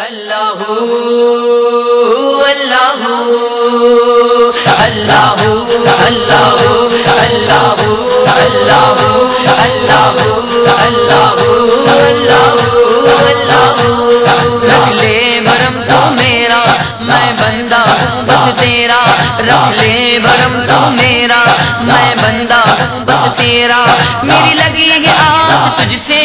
اللہ اللہ اللہ اللہ اللہ اللہ اللہ اللہ اللہ رکھ لے بھرم تو میرا میں بندہ ہوں بس تیرا رکھ لے بھرم تو میرا میں بندہ ہوں بس تیرا میری لگی ہے آس تجھ سے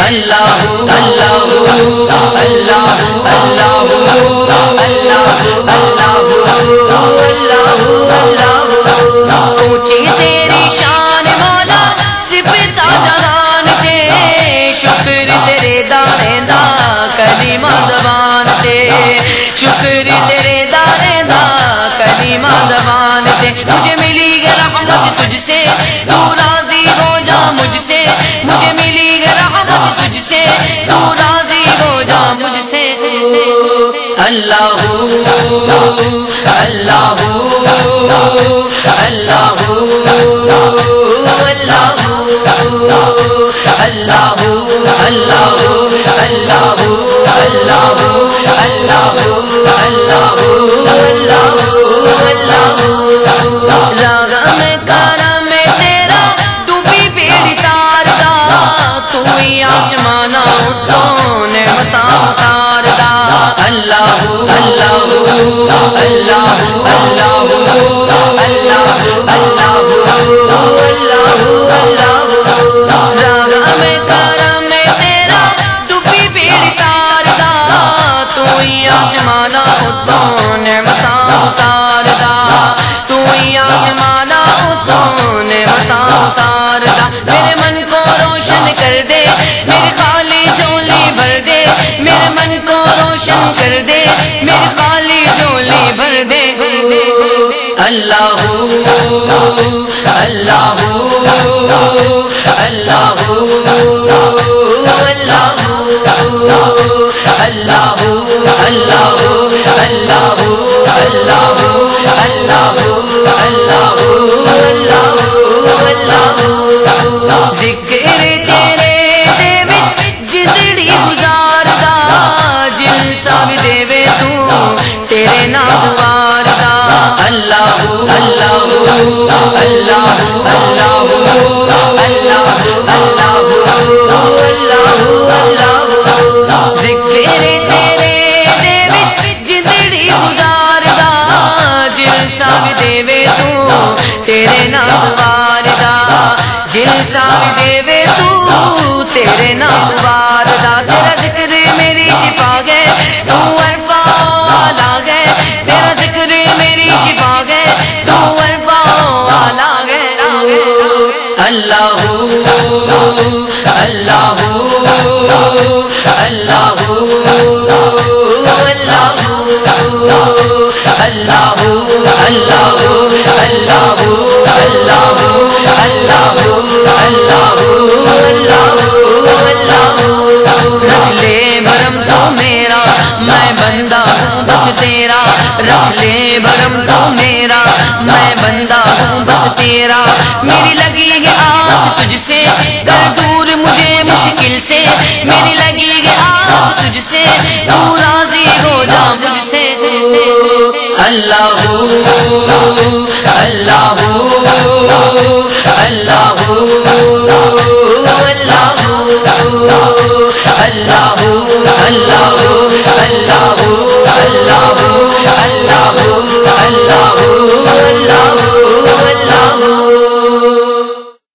اللہ اللہ اللہ اللہ اللہ اللہ اللہ اونچی تیری شان مولا سپتا جہان شکر تیرے جی دانے دا کلمہ زبان دے شکر تیرے دانے دا کلمہ زبان مجھے ملی رحمت تجھ سے تو راضی ہو جا مجھ سے رحمت سے تو راضی ہو جا مجھ سے اللہ اللہ اللہ اللہ اللہ اللہ اللہ اللہ اللہ اللہ اللہ اللہ اللہ اللہ اللہ اللہ اللہ راگ میں تارا میں تیرا ڈبی بیڑی تار تو ہی آسمانا اللہ اللہ اللہ اللہ اللہ اللہ گزارتا جن سب دیوے تیرے نام اللہ اللہ اللہ اللہ اللہ اللہ اللہ اللہ اللہ تیرا رکھ لے بھرم تو میرا میں بندہ بس تیرا تجھ سے کر دور مجھے مشکل سے، میری لگی آس تجھ سے، تو راضی ہو جا مجھ سے۔ اللہ اللہ اللہ اللہ اللہ اللہ